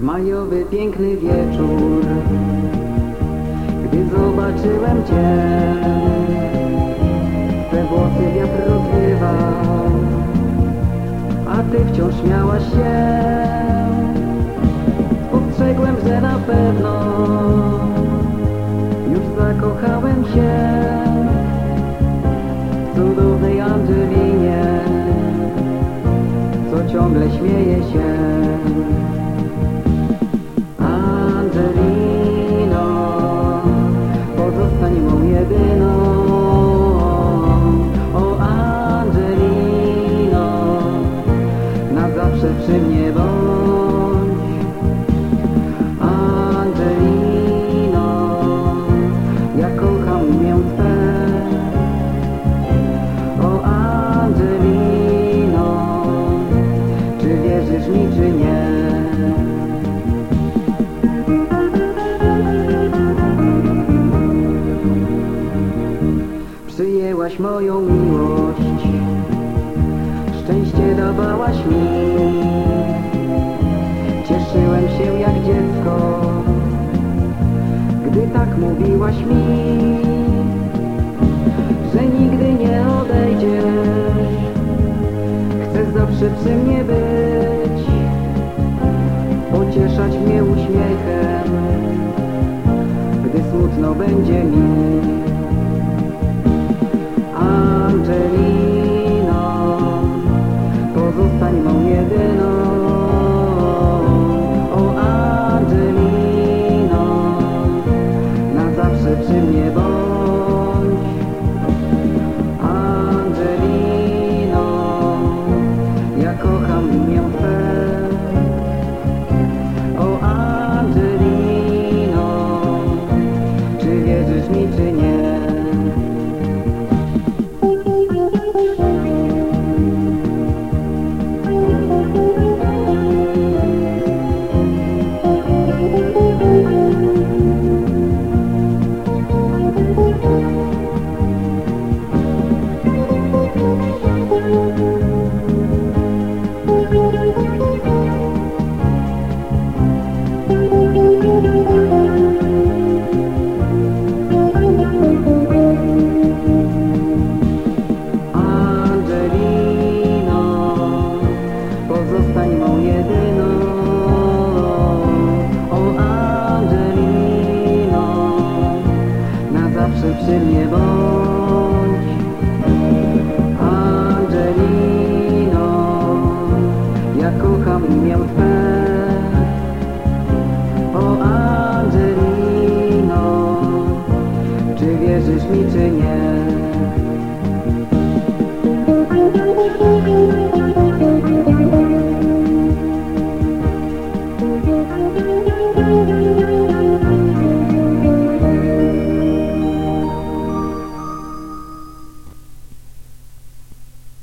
Majowy piękny wieczór, gdy zobaczyłem Cię, Twe włosy wiatr rozwiewał, a Ty wciąż śmiałaś się. Spostrzegłem, że na pewno ciągle śmieje się. Angelino, Przyjęłaś moją miłość, szczęście dawałaś mi. Cieszyłem się jak dziecko, gdy tak mówiłaś mi, że nigdy nie odejdziesz. Chcesz zawsze przy mnie być, pocieszać mnie uśmiechem, gdy smutno będzie mi. uwierzysz mi czy nie.